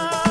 love.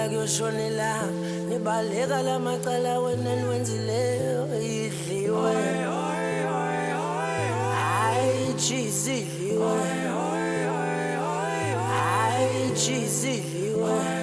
ngihlala kuyoshonela ngibaleka la macala wena niwenzileyo idliwe. Hayi cheese idliwe. Hayi cheese idliwe.